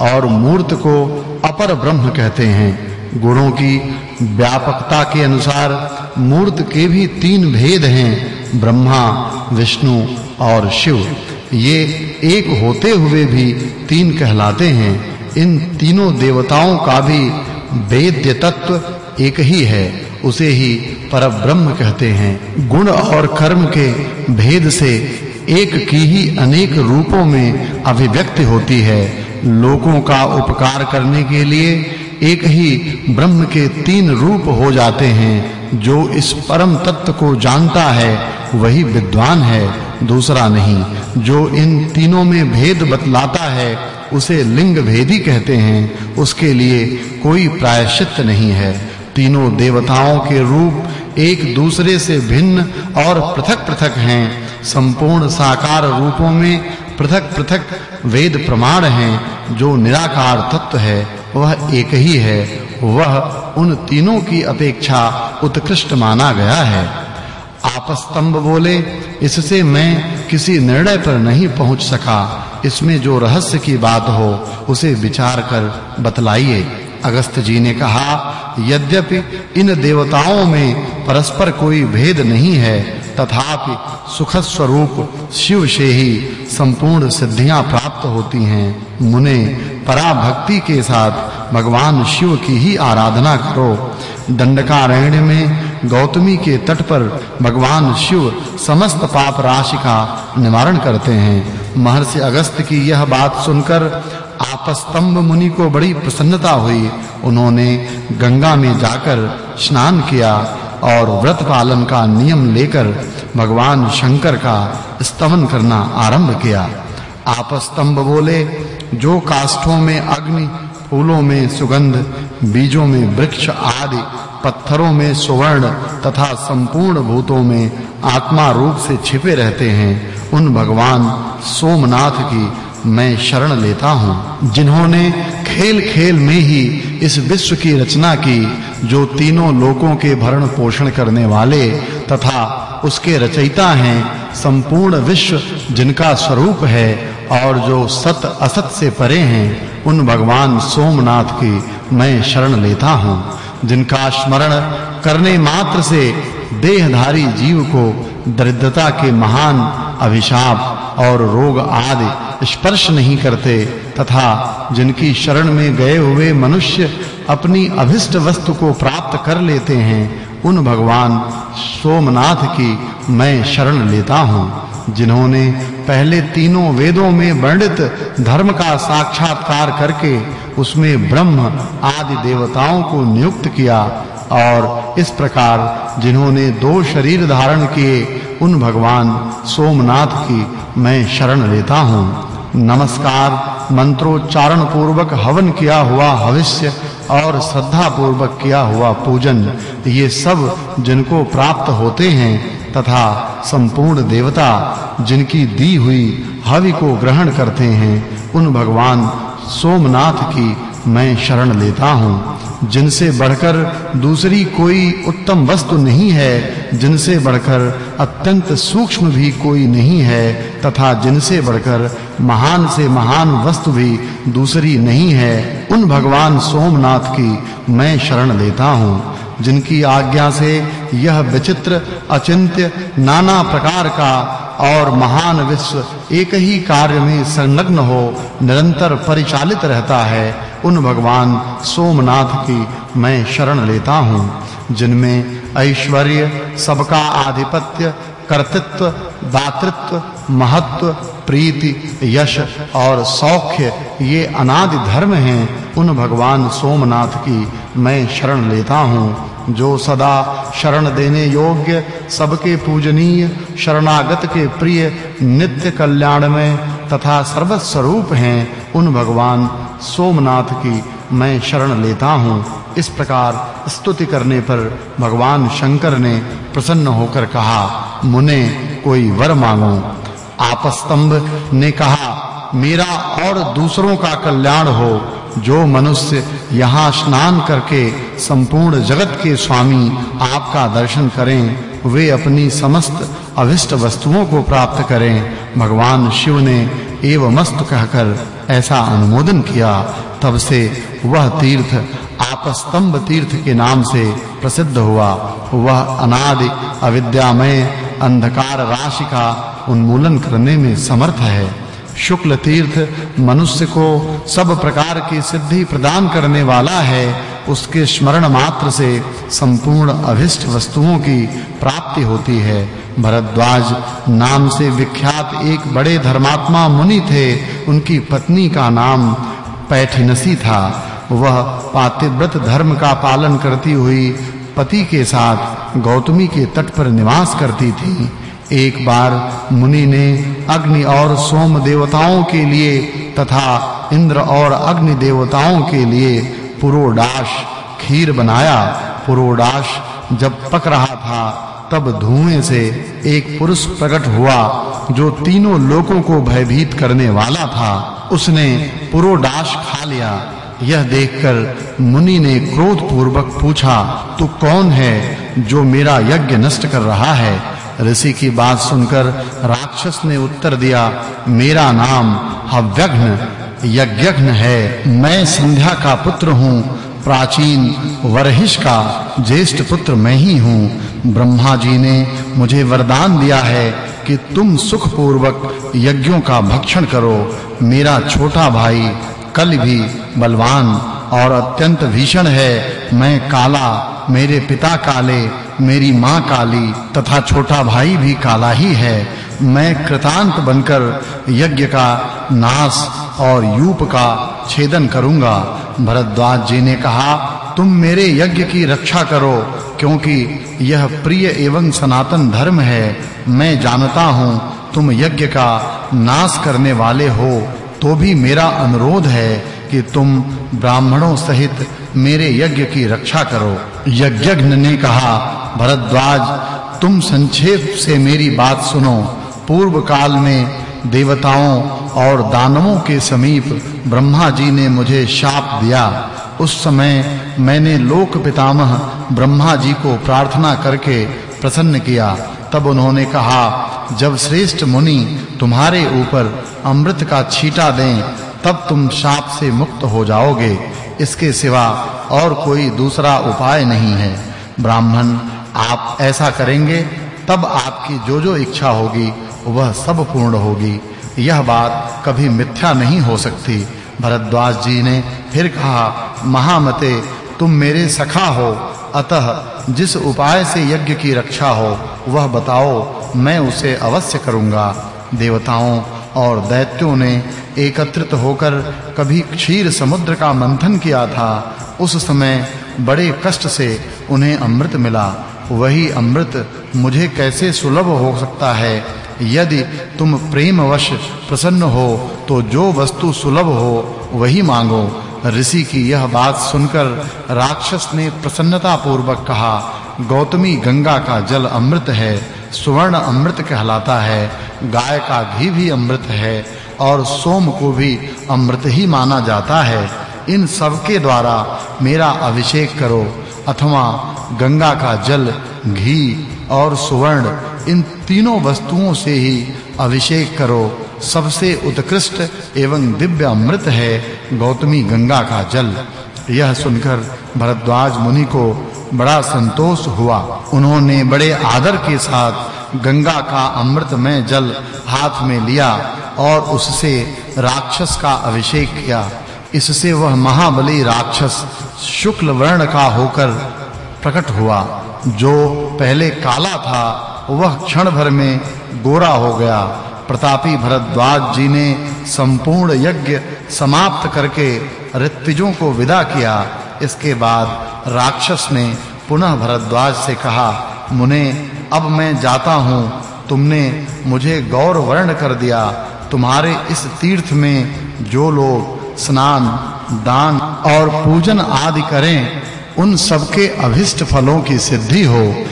और मूर्त को अपर ब्रह्म कहते हैं। गुणों की व्यापकता के अनुसार मूर्त के भी तीन भेद हैं, ब्रह्मा, विष्णु और शिव। ये एक होते हुए भी तीन कहलाते हैं। इन तीनों देवताओं का भी वेद्य तत्व एक ही है, उसे ही परब्रह्म कहते हैं। गुण और कर्म के भेद से एक की ही अनेक रूपों में अभिव्यक्ति होती है। लोगों का उपकार करने के लिए एक ही ब्रह्म के तीन रूप हो जाते हैं, जो इस परम तत्व को जानता है, वही विद्वान है। दूसरा नहीं, जो इन तीनों में भेद बतलाता है, उसे लिंग भेदी कहते हैं। उसके लिए कोई प्रायश्चित नहीं है। तीनों देवताओं के रूप एक दूसरे से भिन्न और पृथक-पृथक हैं। संपूर्ण साकार रूपों में पृथक-पृथक वेद प्रमाण हैं, जो निराकार तत्व है, वह एक ही है। वह उन तीनों की अपेक्षा उत्कृष्ट माना गया है। आपस्तंभ बोले, इससे मैं किसी निर्णय पर नहीं पहुँच सका। इसमें जो रहस्य की बात हो, उसे विचार कर बतलाइए। अगस्त जी ने कहा, यद्यपि इन देवताओं में परस्पर कोई भेद नहीं है तथापि सुख स्वरूप शिव से ही संपूर्ण सिद्धियाँ प्राप्त होती हैं। मुने पराभक्ति के साथ भगवान शिव की ही आराधना करो। दंडकारण्य में गौतमी के तट पर भगवान शिव समस्त पाप राशि का निवारण करते हैं। महर्षि अगस्त की यह बात सुनकर आपस्तंभ मुनि को बड़ी प्रसन्नता हुई। उन्होंने गंगा में जाकर स्नान किया और व्रत पालन का नियम लेकर भगवान शंकर का स्तवन करना आरंभ किया। आपस्तंभ बोले, जो काष्ठों में अग्नि, फूलों में सुगंध, बीजों में वृक्ष आदि, पत्थरों में सुवर्ण तथा संपूर्ण भूतों में आत्मा रूप से छिपे रहते हैं, उन भगवान सोमनाथ की मैं शरण लेता हूँ। जिन्होंने खेल-खेल में ही इस विश्व की रचना की, जो तीनों लोकों के भरण पोषण करने वाले तथा उसके रचयिता हैं संपूर्ण विश्व जिनका स्वरूप है और जो सत असत से परे हैं, उन भगवान सोमनाथ की मैं शरण लेता हूँ, जिनका स्मरण करने मात्र से देहधारी जीव को दरिद्रता के महान अभिशाप और रोग आदि स्पर्श नहीं करते तथा जिनकी शरण में गए हुए मनुष्य अपनी अभिष्ट वस्तु को प्राप्त कर लेते हैं उन भगवान सोमनाथ की मैं शरण लेता हूँ, जिन्होंने पहले तीनों वेदों में वर्णित धर्म का साक्षात्कार करके उसमें ब्रह्म आदि देवताओं को नियुक्त किया और इस प्रकार जिन्होंने दो शरीर धारण किए, उन भगवान सोमनाथ की मैं शरण लेता हूँ। नमस्कार, मंत्रोच्चारण पूर्वक हवन किया हुआ हविष्य और श्रद्धा पूर्वक किया हुआ पूजन, ये सब जिनको प्राप्त होते हैं तथा संपूर्ण देवता जिनकी दी हुई हवि को ग्रहण करते हैं, उन भगवान सोमनाथ की मैं शरण लेता हूँ। जिनसे बढ़कर दूसरी कोई उत्तम वस्तु नहीं है, जिनसे बढ़कर अत्यंत सूक्ष्म भी कोई नहीं है, तथा जिनसे बढ़कर महान से महान वस्तु भी दूसरी नहीं है, उन भगवान सोमनाथ की मैं शरण लेता हूँ। जिनकी आज्ञा से यह विचित्र, अचिंत्य, नाना प्रकार का और महान विश्व एक ही कार्य में संलग्न हो, निरंतर परिचालित रहता है उन भगवान सोमनाथ की मैं शरण लेता हूँ, जिनमें ऐश्वर्य सबका आधिपत्य, कर्तृत्व, दातृत्व, महत्व, प्रीति, यश और सौख्य ये अनादि धर्म हैं, उन भगवान सोमनाथ की मैं शरण लेता हूँ, जो सदा शरण देने योग्य, सबके पूजनीय, शरणागत के प्रिय, नित्य कल्याण में तथा सर्वस्वरूप हैं, उन भगवान सोमनाथ की मैं शरण लेता हूँ। इस प्रकार स्तुति करने पर भगवान शंकर ने प्रसन्न होकर कहा, मुने, कोई वर मांगो। आपस्तंभ ने कहा, मेरा और दूसरों का कल्याण हो। जो मनुष्य यहाँ स्नान करके संपूर्ण जगत के स्वामी आपका दर्शन करें, वे अपनी समस्त अभिष्ट वस्तुओं को प्राप्त करें। भगवान शिव ने एवं मस्त कहकर ऐसा अनुमोदन किया, तब से वह तीर्थ, आपस्तंभ तीर्थ के नाम से प्रसिद्ध हुआ। वह अनादि अविद्यामय अंधकार राशि का उन्मूलन करने में समर्थ है। शुक्ल तीर्थ मनुष्य को सब प्रकार की सिद्धि प्रदान करने वाला है। उसके स्मरण मात्र से संपूर्ण अभिष्ट वस्तुओं की प्राप्ति होती है। भरद्वाज नाम से विख्यात एक बड़े धर्मात्मा मुनि थे। उनकी पत्नी का नाम पैठिनसी था। वह पातिव्रत धर्म का पालन करती हुई पति के साथ गौतमी के तट पर निवास करती थी। एक बार मुनि ने अग्नि और सोम देवताओं के लिए तथा इंद्र और अग्नि देवताओं के लिए पुरोडाश खीर बनाया। पुरोडाश जब पक रहा था, तब धुएँ से एक पुरुष प्रकट हुआ, जो तीनों लोगों को भयभीत करने वाला था। उसने पुरोडाश खा लिया। यह देखकर मुनि ने क्रोध पूर्वक पूछा, तू कौन है जो मेरा यज्ञ नष्ट कर रहा है? ऋषि की बात सुनकर राक्षस ने उत्तर दिया, मेरा नाम हव्यघ्न यज्ञघ्न है। मैं संध्या का पुत्र हूँ, प्राचीन वरहिष का ज्येष्ठ पुत्र मैं ही हूँ। ब्रह्मा जी ने मुझे वरदान दिया है कि तुम सुख पूर्वक यज्ञों का भक्षण करो। मेरा छोटा भाई कल भी बलवान और अत्यंत भीषण है। मैं काला, मेरे पिता काले, मेरी माँ काली तथा छोटा भाई भी काला ही है। मैं कृतांत बनकर यज्ञ का नाश और यूप का छेदन करूँगा। भरद्वाज जी ने कहा, तुम मेरे यज्ञ की रक्षा करो, क्योंकि यह प्रिय एवं सनातन धर्म है। मैं जानता हूँ तुम यज्ञ का नाश करने वाले हो तो भी मेरा अनुरोध है कि तुम ब्राह्मणों सहित मेरे यज्ञ की रक्षा करो। यज्ञज्ञ ने कहा, भरद्वाज, तुम संक्षेप से मेरी बात सुनो। पूर्व काल में देवताओं और दानवों के समीप ब्रह्मा जी ने मुझे शाप दिया। उस समय मैंने लोक पितामह ब्रह्मा जी को प्रार्थना करके प्रसन्न किया। तब उन्होंने कहा, जब श्रेष्ठ मुनि तुम्हारे ऊपर अमृत का छींटा दें, तब तुम शाप से मुक्त हो जाओगे। इसके सिवा और कोई दूसरा उपाय नहीं है। ब्राह्मण, आप ऐसा करेंगे, तब आपकी जो जो इच्छा होगी वह सब पूर्ण होगी। यह बात कभी मिथ्या नहीं हो सकती। भरद्वाज जी ने फिर कहा, महामते, तुम मेरे सखा हो। अतः जिस उपाय से यज्ञ की रक्षा हो, वह बताओ, मैं उसे अवश्य करूँगा। देवताओं और दैत्यों ने एकत्रित होकर कभी क्षीर समुद्र का मंथन किया था। उस समय बड़े कष्ट से उन्हें अमृत मिला। वही अमृत मुझे कैसे सुलभ हो सकता है? यदि तुम प्रेमवश प्रसन्न हो तो जो वस्तु सुलभ हो, वही मांगो। ऋषि की यह बात सुनकर राक्षस ने प्रसन्नता पूर्वक कहा, गौतमी गंगा का जल अमृत है, सुवर्ण अमृत कहलाता है, गाय का घी भी अमृत है, और सोम को भी अमृत ही माना जाता है। इन सब के द्वारा मेरा अभिषेक करो, अथवा गंगा का जल, घी और सुवर्ण इन तीनों वस्तुओं से ही अभिषेक करो। सबसे उत्कृष्ट एवं दिव्य अमृत है गौतमी गंगा का जल। यह सुनकर भरद्वाज मुनि को बड़ा संतोष हुआ। उन्होंने बड़े आदर के साथ गंगा का अमृतमय जल हाथ में लिया और उससे राक्षस का अभिषेक किया। इससे वह महाबली राक्षस शुक्ल वर्ण का होकर प्रकट हुआ, जो पहले काला था वह क्षण भर में गोरा हो गया। प्रतापी भरद्वाज जी ने संपूर्ण यज्ञ समाप्त करके ऋत्विजों को विदा किया। इसके बाद राक्षस ने पुनः भरद्वाज से कहा, मुने, अब मैं जाता हूँ। तुमने मुझे गौर वर्ण कर दिया। तुम्हारे इस तीर्थ में जो लोग स्नान, दान और पूजन आदि करें, उन सबके अभिष्ट फलों की सिद्धि हो।